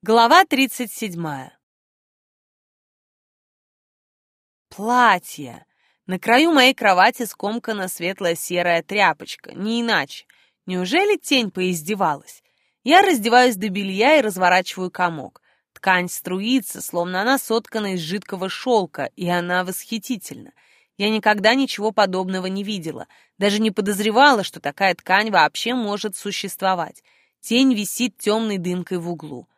Глава 37. Платье. На краю моей кровати скомкана светлая серая тряпочка, не иначе. Неужели тень поиздевалась? Я раздеваюсь до белья и разворачиваю комок. Ткань струится, словно она соткана из жидкого шелка, и она восхитительна. Я никогда ничего подобного не видела, даже не подозревала, что такая ткань вообще может существовать. Тень висит темной дымкой в углу.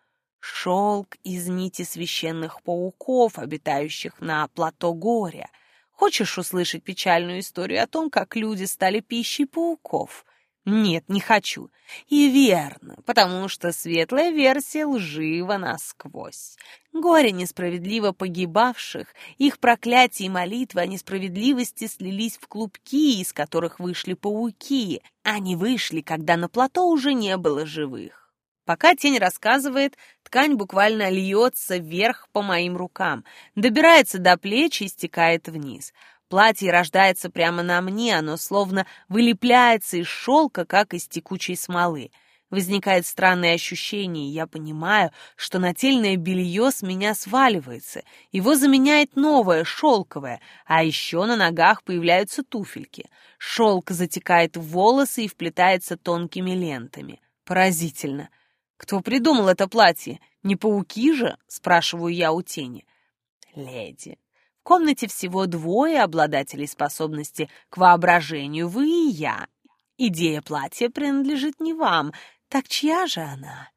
Шелк из нити священных пауков, обитающих на плато горя. Хочешь услышать печальную историю о том, как люди стали пищей пауков? Нет, не хочу. И верно, потому что светлая версия лжива насквозь. Горе несправедливо погибавших, их проклятия и молитвы о несправедливости слились в клубки, из которых вышли пауки. Они вышли, когда на плато уже не было живых. Пока тень рассказывает, ткань буквально льется вверх по моим рукам, добирается до плеч и стекает вниз. Платье рождается прямо на мне, оно словно вылепляется из шелка, как из текучей смолы. Возникает странное ощущение, я понимаю, что нательное белье с меня сваливается. Его заменяет новое, шелковое, а еще на ногах появляются туфельки. Шелк затекает в волосы и вплетается тонкими лентами. Поразительно. «Кто придумал это платье? Не пауки же?» — спрашиваю я у тени. «Леди, в комнате всего двое обладателей способности к воображению, вы и я. Идея платья принадлежит не вам, так чья же она?»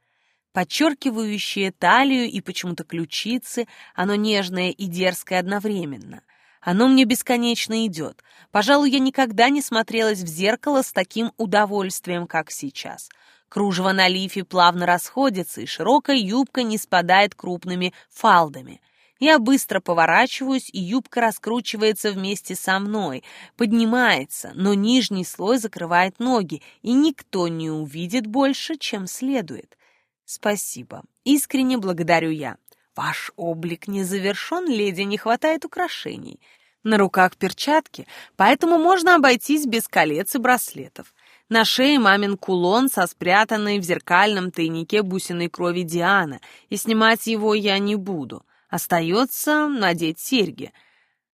Подчеркивающее талию и почему-то ключицы, оно нежное и дерзкое одновременно. Оно мне бесконечно идет. Пожалуй, я никогда не смотрелась в зеркало с таким удовольствием, как сейчас — Кружево на лифе плавно расходится, и широкая юбка не спадает крупными фалдами. Я быстро поворачиваюсь, и юбка раскручивается вместе со мной, поднимается, но нижний слой закрывает ноги, и никто не увидит больше, чем следует. Спасибо. Искренне благодарю я. Ваш облик не завершен, леди, не хватает украшений. На руках перчатки, поэтому можно обойтись без колец и браслетов. На шее мамин кулон со спрятанной в зеркальном тайнике бусиной крови Диана, и снимать его я не буду. Остается надеть серьги.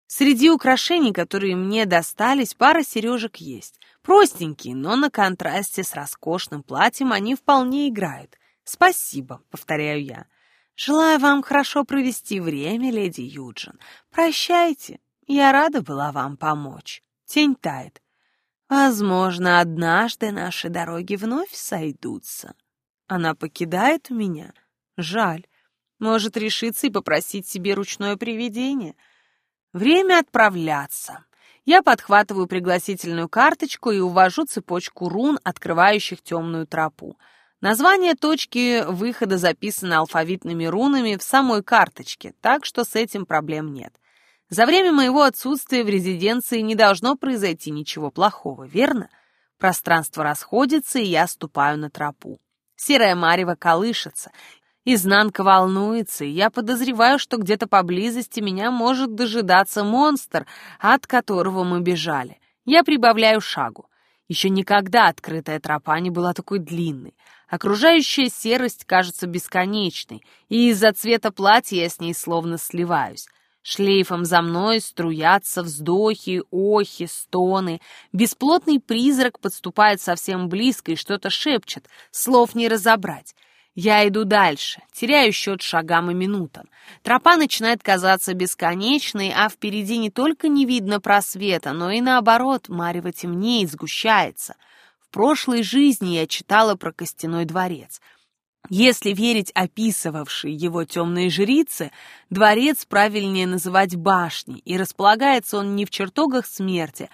Среди украшений, которые мне достались, пара сережек есть. Простенькие, но на контрасте с роскошным платьем они вполне играют. «Спасибо», — повторяю я. «Желаю вам хорошо провести время, леди Юджин. Прощайте. Я рада была вам помочь». Тень тает. Возможно, однажды наши дороги вновь сойдутся. Она покидает меня? Жаль. Может решиться и попросить себе ручное привидение? Время отправляться. Я подхватываю пригласительную карточку и увожу цепочку рун, открывающих темную тропу. Название точки выхода записано алфавитными рунами в самой карточке, так что с этим проблем нет. За время моего отсутствия в резиденции не должно произойти ничего плохого, верно? Пространство расходится, и я ступаю на тропу. Серая марево колышется, изнанка волнуется, и я подозреваю, что где-то поблизости меня может дожидаться монстр, от которого мы бежали. Я прибавляю шагу. Еще никогда открытая тропа не была такой длинной. Окружающая серость кажется бесконечной, и из-за цвета платья я с ней словно сливаюсь. Шлейфом за мной струятся вздохи, охи, стоны. Бесплотный призрак подступает совсем близко и что-то шепчет, слов не разобрать. Я иду дальше, теряю счет шагам и минутам. Тропа начинает казаться бесконечной, а впереди не только не видно просвета, но и наоборот, марево темнеет, сгущается. В прошлой жизни я читала про костяной дворец — если верить описывавшей его темной жрице, дворец правильнее называть башней, и располагается он не в чертогах смерти,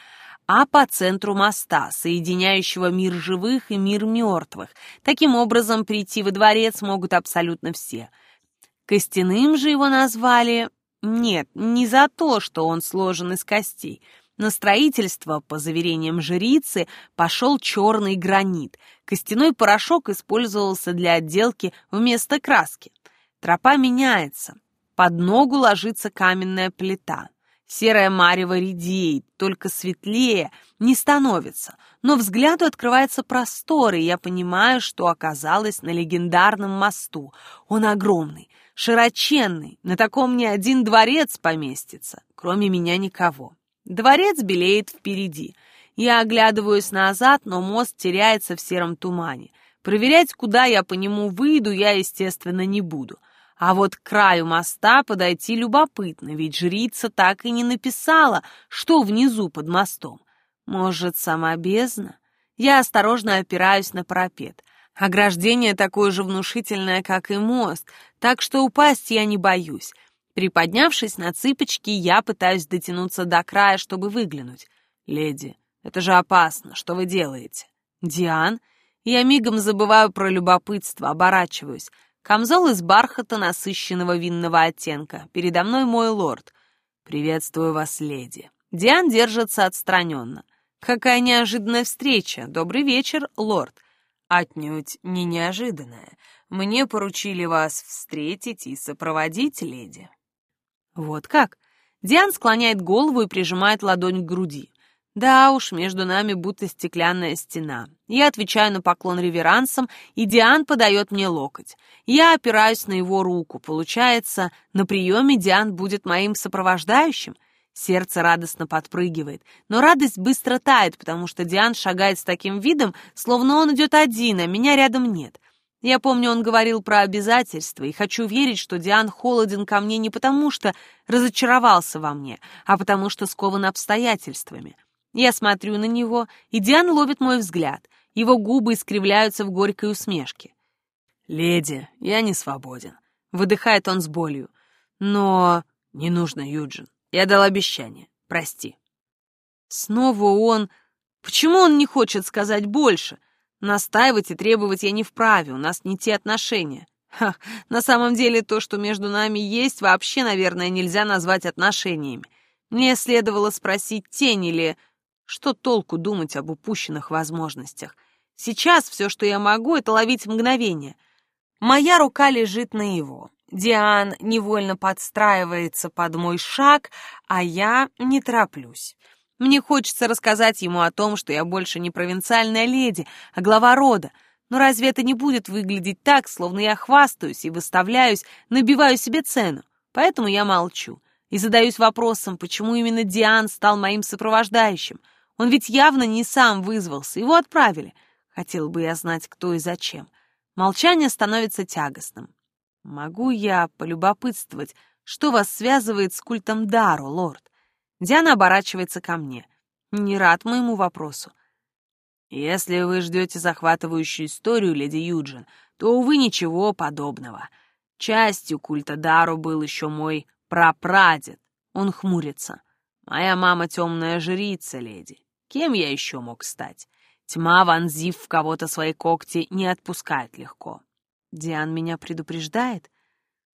а по центру моста, соединяющего мир живых и мир мертвых. Таким образом, прийти во дворец могут абсолютно все. Костяным же его назвали... Нет, не за то, что он сложен из костей — на строительство, по заверениям жрицы, пошел черный гранит. Костяной порошок использовался для отделки вместо краски. Тропа меняется. Под ногу ложится каменная плита. Серая марево редеет, только светлее не становится, но взгляду открывается простор, и я понимаю, что оказалась на легендарном мосту. Он огромный, широченный, на таком ни один дворец поместится, кроме меня никого. Дворец белеет впереди. Я оглядываюсь назад, но мост теряется в сером тумане. Проверять, куда я по нему выйду, я, естественно, не буду. А вот к краю моста подойти любопытно, ведь жрица так и не написала, что внизу под мостом. Может, сама бездна? Я осторожно опираюсь на парапет. Ограждение такое же внушительное, как и мост, так что упасть я не боюсь. Приподнявшись на цыпочки, я пытаюсь дотянуться до края, чтобы выглянуть. «Леди, это же опасно. Что вы делаете?» «Диан?» Я мигом забываю про любопытство, оборачиваюсь. Камзол из бархата насыщенного винного оттенка. Передо мной мой лорд. «Приветствую вас, леди». Диан держится отстраненно. «Какая неожиданная встреча! Добрый вечер, лорд!» «Отнюдь не неожиданная. Мне поручили вас встретить и сопроводить, леди». «Вот как?» Диан склоняет голову и прижимает ладонь к груди. Да уж, между нами будто стеклянная стена. Я отвечаю на поклон реверансом, и Диан подает мне локоть. Я опираюсь на его руку. Получается, на приеме Диан будет моим сопровождающим? Сердце радостно подпрыгивает, но радость быстро тает, потому что Диан шагает с таким видом, словно он идет один, а меня рядом нет. Я помню, он говорил про обязательства, и хочу верить, что Диан холоден ко мне не потому, что разочаровался во мне, а потому что скован обстоятельствами. Я смотрю на него, и Диан ловит мой взгляд. Его губы искривляются в горькой усмешке. «Леди, я не свободен», — выдыхает он с болью. «Но не нужно, Юджин. Я дал обещание. Прости». Снова он... Почему он не хочет сказать больше? Настаивать и требовать я не вправе, у нас не те отношения. Ха, на самом деле то, что между нами есть, вообще, наверное, нельзя назвать отношениями. Мне следовало спросить тень или что толку думать об упущенных возможностях? Сейчас все, что я могу, это ловить мгновение. Моя рука лежит на его. Диан невольно подстраивается под мой шаг, а я не тороплюсь. Мне хочется рассказать ему о том, что я больше не провинциальная леди, а глава рода. Но разве это не будет выглядеть так, словно я хвастаюсь и выставляюсь, набиваю себе цену? Поэтому я молчу и задаюсь вопросом, почему именно Диан стал моим сопровождающим. Он ведь явно не сам вызвался, его отправили. Хотел бы я знать, кто и зачем. Молчание становится тягостным. Могу я полюбопытствовать, что вас связывает с культом Дару, лорд? Диана оборачивается ко мне. Не рад моему вопросу. Если вы ждете захватывающую историю, леди Юджин, то, увы, ничего подобного. Частью культа Дару был еще мой прапрадед. Он хмурится. Моя мама темная жрица, леди. Кем я еще мог стать? Тьма, вонзив в кого-то свои когти, не отпускает легко. Диан меня предупреждает?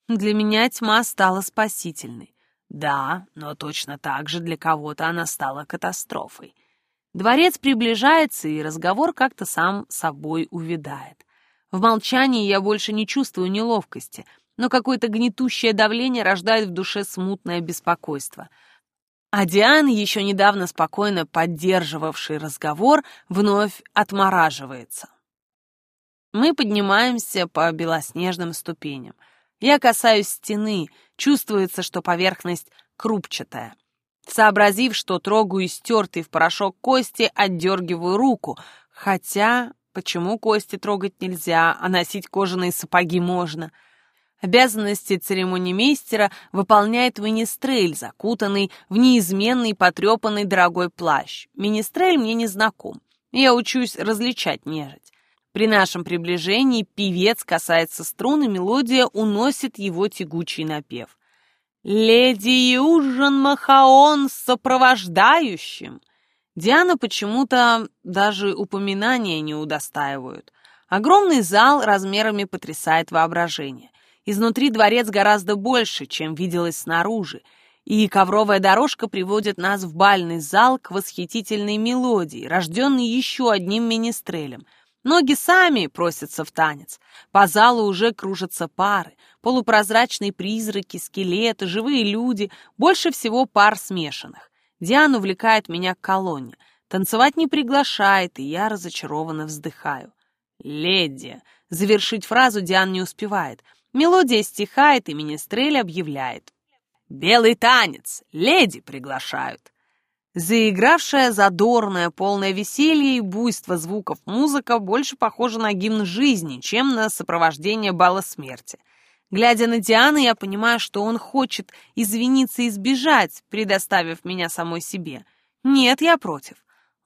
Для меня тьма стала спасительной. Да, но точно так же для кого-то она стала катастрофой. Дворец приближается, и разговор как-то сам собой увядает. В молчании я больше не чувствую неловкости, но какое-то гнетущее давление рождает в душе смутное беспокойство — а Диан, еще недавно спокойно поддерживавший разговор, вновь отмораживается. Мы поднимаемся по белоснежным ступеням. Я касаюсь стены, чувствуется, что поверхность крупчатая. Сообразив, что трогаю истертый в порошок кости, отдергиваю руку, хотя почему кости трогать нельзя, а носить кожаные сапоги можно — Обязанности церемонимейстера выполняет министрель, закутанный в неизменный потрепанный дорогой плащ. Министрель мне не знаком. Я учусь различать нежить. При нашем приближении певец касается струн, и мелодия уносит его тягучий напев. «Леди Южин Махаон с сопровождающим!» Диана почему-то даже упоминания не удостаивают. Огромный зал размерами потрясает воображение. Изнутри дворец гораздо больше, чем виделось снаружи, и ковровая дорожка приводит нас в бальный зал к восхитительной мелодии, рожденной еще одним министрелем. Ноги сами просятся в танец. По залу уже кружатся пары. Полупрозрачные призраки, скелеты, живые люди. Больше всего пар смешанных. Диан увлекает меня к колонне. Танцевать не приглашает, и я разочарованно вздыхаю. «Леди!» Завершить фразу Диан не успевает. Мелодия стихает, и министрель объявляет. «Белый танец! Леди приглашают!» Заигравшая задорная, полное веселье и буйство звуков музыка больше похожа на гимн жизни, чем на сопровождение бала смерти. Глядя на Диана, я понимаю, что он хочет извиниться и сбежать, предоставив меня самой себе. Нет, я против.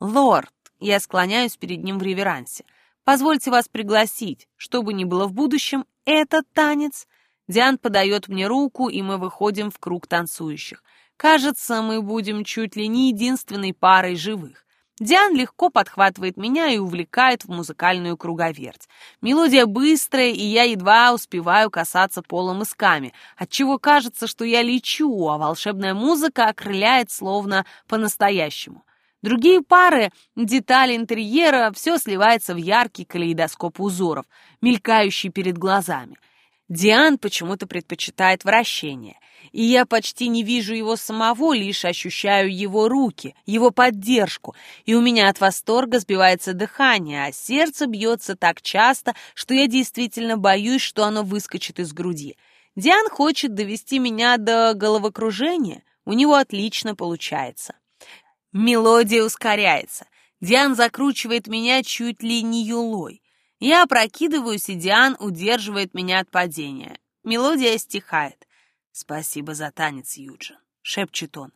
Лорд, я склоняюсь перед ним в реверансе. Позвольте вас пригласить, что бы ни было в будущем, этот танец. Диан подает мне руку, и мы выходим в круг танцующих. Кажется, мы будем чуть ли не единственной парой живых. Диан легко подхватывает меня и увлекает в музыкальную круговерть. Мелодия быстрая, и я едва успеваю касаться пола мысками, отчего кажется, что я лечу, а волшебная музыка окрыляет словно по-настоящему. Другие пары, детали интерьера, все сливается в яркий калейдоскоп узоров, мелькающий перед глазами. Диан почему-то предпочитает вращение — и я почти не вижу его самого, лишь ощущаю его руки, его поддержку, и у меня от восторга сбивается дыхание, а сердце бьется так часто, что я действительно боюсь, что оно выскочит из груди. Диан хочет довести меня до головокружения, у него отлично получается. Мелодия ускоряется. Диан закручивает меня чуть ли не юлой. Я опрокидываюсь, и Диан удерживает меня от падения. Мелодия стихает. «Спасибо за танец, Юджин», — шепчет он.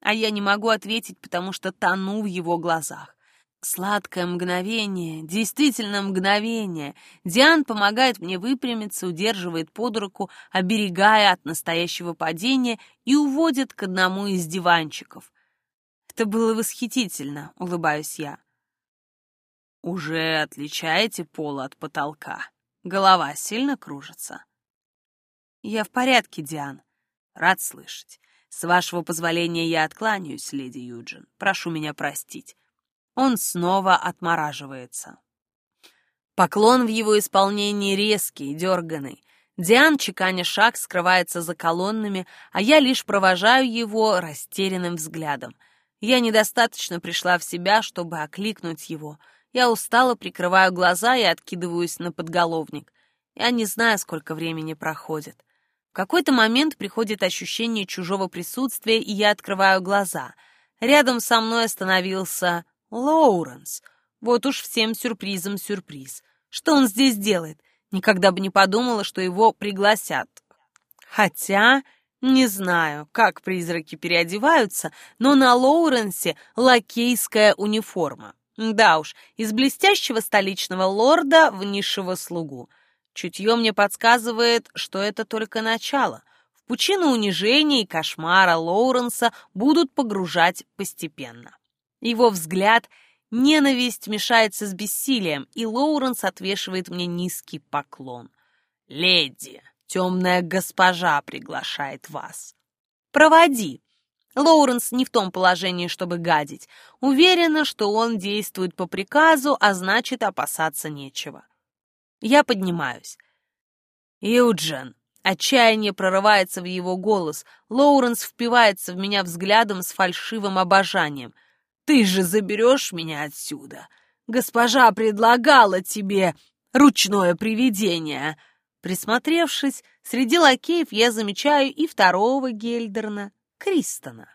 А я не могу ответить, потому что тону в его глазах. Сладкое мгновение, действительно мгновение. Диан помогает мне выпрямиться, удерживает под руку, оберегая от настоящего падения и уводит к одному из диванчиков. Это было восхитительно, улыбаюсь я. Уже отличаете пол от потолка? Голова сильно кружится? «Я в порядке, Диан». «Рад слышать. С вашего позволения я откланяюсь, леди Юджин. Прошу меня простить». Он снова отмораживается. Поклон в его исполнении резкий, дерганый. Диан, чеканя шаг, скрывается за колоннами, а я лишь провожаю его растерянным взглядом. Я недостаточно пришла в себя, чтобы окликнуть его. Я устало прикрываю глаза и откидываюсь на подголовник. Я не знаю, сколько времени проходит. Какой-то момент приходит ощущение чужого присутствия, и я открываю глаза. Рядом со мной остановился Лоуренс. Вот уж всем сюрпризом сюрприз. Что он здесь делает? Никогда бы не подумала, что его пригласят. Хотя, не знаю, как призраки переодеваются, но на Лоуренсе лакейская униформа. Да уж, из блестящего столичного лорда в низшего слугу — Чутье мне подсказывает, что это только начало. В пучину унижения и кошмара Лоуренса будут погружать постепенно. Его взгляд — ненависть мешается с бессилием, и Лоуренс отвешивает мне низкий поклон. «Леди, темная госпожа приглашает вас. Проводи». Лоуренс не в том положении, чтобы гадить. Уверена, что он действует по приказу, а значит, опасаться нечего. Я поднимаюсь. «Юджин!» Отчаяние прорывается в его голос. Лоуренс впивается в меня взглядом с фальшивым обожанием. «Ты же заберешь меня отсюда! Госпожа предлагала тебе ручное привидение!» Присмотревшись, среди лакеев я замечаю и второго Гельдерна, Кристона.